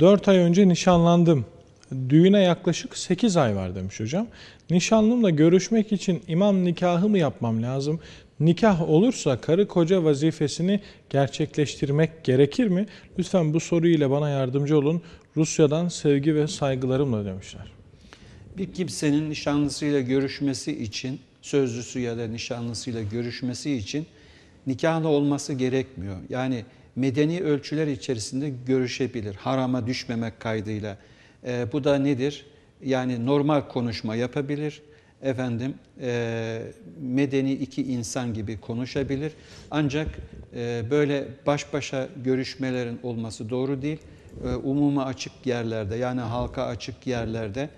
4 ay önce nişanlandım. Düğüne yaklaşık 8 ay var demiş hocam. Nişanlımla görüşmek için imam nikahı mı yapmam lazım? Nikah olursa karı koca vazifesini gerçekleştirmek gerekir mi? Lütfen bu soru ile bana yardımcı olun. Rusya'dan sevgi ve saygılarımla demişler. Bir kimsenin nişanlısıyla görüşmesi için, sözlüsü ya da nişanlısıyla görüşmesi için nikahlı olması gerekmiyor. Yani medeni ölçüler içerisinde görüşebilir. Harama düşmemek kaydıyla. E, bu da nedir? Yani normal konuşma yapabilir. Efendim e, medeni iki insan gibi konuşabilir. Ancak e, böyle baş başa görüşmelerin olması doğru değil. E, umuma açık yerlerde yani halka açık yerlerde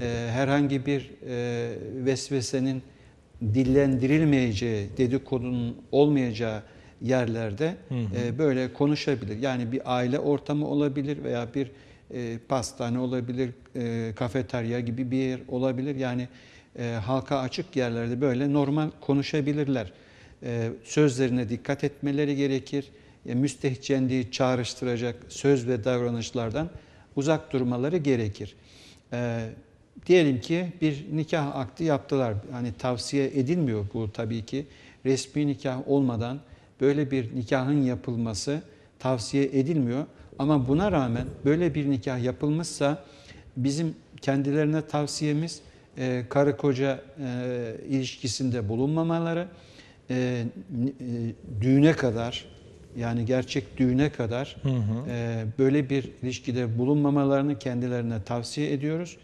e, herhangi bir e, vesvesenin dillendirilmeyeceği, dedikodunun olmayacağı yerlerde hı hı. E, böyle konuşabilir. Yani bir aile ortamı olabilir veya bir e, pastane olabilir, e, kafeterya gibi bir yer olabilir. Yani e, halka açık yerlerde böyle normal konuşabilirler. E, sözlerine dikkat etmeleri gerekir. E, müstehcenliği çağrıştıracak söz ve davranışlardan uzak durmaları gerekir. E, diyelim ki bir nikah akdi yaptılar. Hani tavsiye edilmiyor bu tabii ki. Resmi nikah olmadan böyle bir nikahın yapılması tavsiye edilmiyor. Ama buna rağmen böyle bir nikah yapılmışsa bizim kendilerine tavsiyemiz e, karı koca e, ilişkisinde bulunmamaları, e, e, düğüne kadar yani gerçek düğüne kadar hı hı. E, böyle bir ilişkide bulunmamalarını kendilerine tavsiye ediyoruz.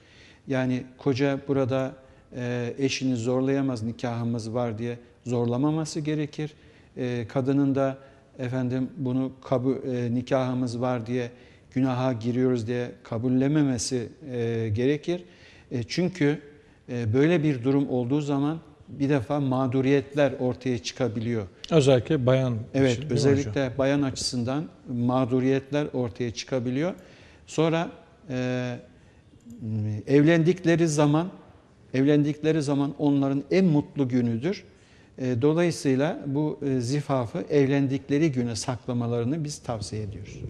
Yani koca burada e, eşini zorlayamaz nikahımız var diye zorlamaması gerekir. E, kadının da efendim bunu kabul, e, nikahımız var diye günaha giriyoruz diye kabullememesi e, gerekir. E, çünkü e, böyle bir durum olduğu zaman bir defa mağduriyetler ortaya çıkabiliyor. Özellikle bayan Evet, için, özellikle bayan açısından mağduriyetler ortaya çıkabiliyor. Sonra e, evlendikleri zaman evlendikleri zaman onların en mutlu günüdür. E, dolayısıyla bu e, zifafı evlendikleri güne saklamalarını biz tavsiye ediyoruz.